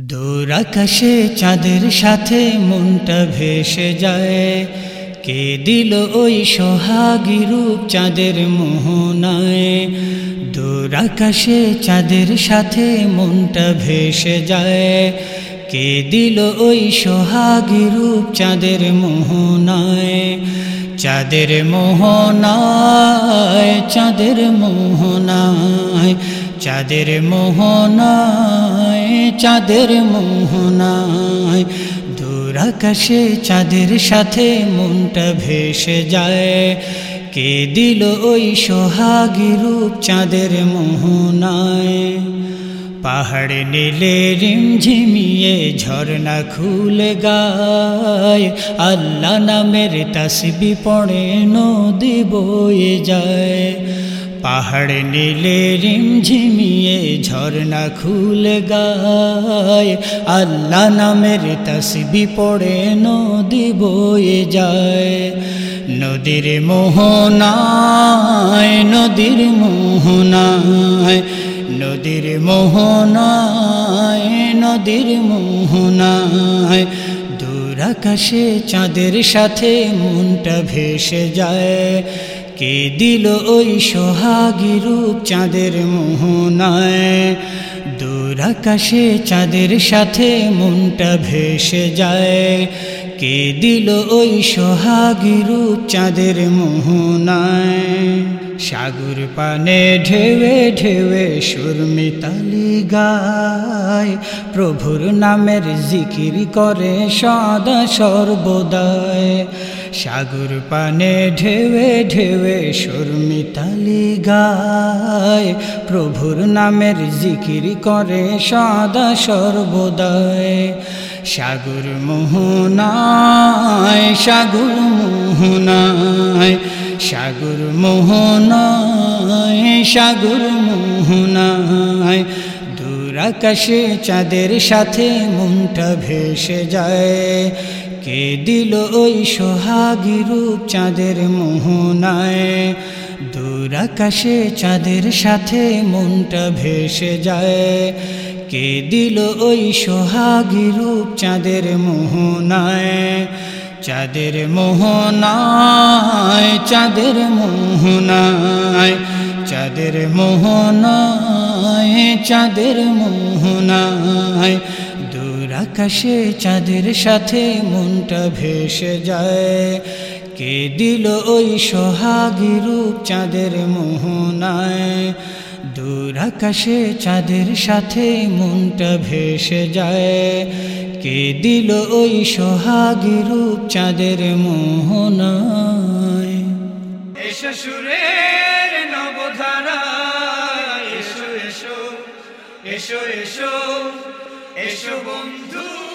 দূর আকাশে চাঁদের সাথে মনটা ভেসে যায়। কে দিল ওই সোহাগী রূপ চাঁদের মোহনায়? দূর চাঁদের সাথে মনটা ভেসে যায়। কে দিল ওই সোহাগী রূপ চাঁদের মোহনায়? চাঁদের মোহনায় চাঁদের মোহনায় চাঁদের মোহনায়। চাঁদের মোহনায় দূর আকাশে চাঁদের সাথে মনটা ভেসে যায়। কে দিল ওই সোহাগী রূপ চাঁদের মোহনায়? পাহাড় নীলে রিমঝিমিয়ে ঝর্ণা খুলে গায়। আল্লাহ নামের তাসবি পড়ে নদী বয়ে যায়। পাহাড় নীলে রিমঝিমিয়ে ঝর্ণা খুলে গায়। আল্লাহ নামের তসবি পড়ে নদী বয়ে যায়। নদীর মোহনায় নদীর মোহনায় নদীর মোহনায় নদীর মোহনায় দূর আকাশে চাঁদের সাথে মনটা ভেসে যায়। কে দিল ওই সোহাগী রূপ চাঁদের মোহনায়। দূর আকাশে চাঁদের সাথে মনটা ভেসে যায়। কে দিল ওই সোহাগী রূপ চাঁদের মোহনায়? সাগর পানে ঢেউে ঢেউে সুরমিতালি গায়। প্রভুর নামের জিকির করে সদা সর্বদায়। সাগর পানে ঢেউে ঢেউে সুরমিতালি গায়। প্রভুর নামের জিকির করে সদা সর্বদায়। সাগর মোহনায় সাগর মোহনায় সাগর মোহনায় সাগর মোহনায়, দূর আকাশে চাঁদের সাথে মনটা ভেসে যায়। কে দিল ওই সোহাগী রূপ চাঁদের মোহনায়? দূর আকাশে চাঁদের সাথে মনটা ভেসে যায়। কে দিল ওই সোহাগী রূপ চাঁদের মোহনায়? চাঁদের মোহনায় চাঁদের মোহনায় চাঁদের মোহনায় চাঁদের মোহনায় দূর আকাশে চাঁদের সাথে মনটা ভেসে যায়। কে দিল ওই সোহাগী রূপ চাঁদের মোহনায় দূর আকাশে চাঁদের সাথে মনটা ভেসে যায়। কে দিল ওই সোহাগী রূপ চাঁদের মোহনায়? এসো সুরের নবধারা এসো এসো এসো এসো এসো বন্ধু।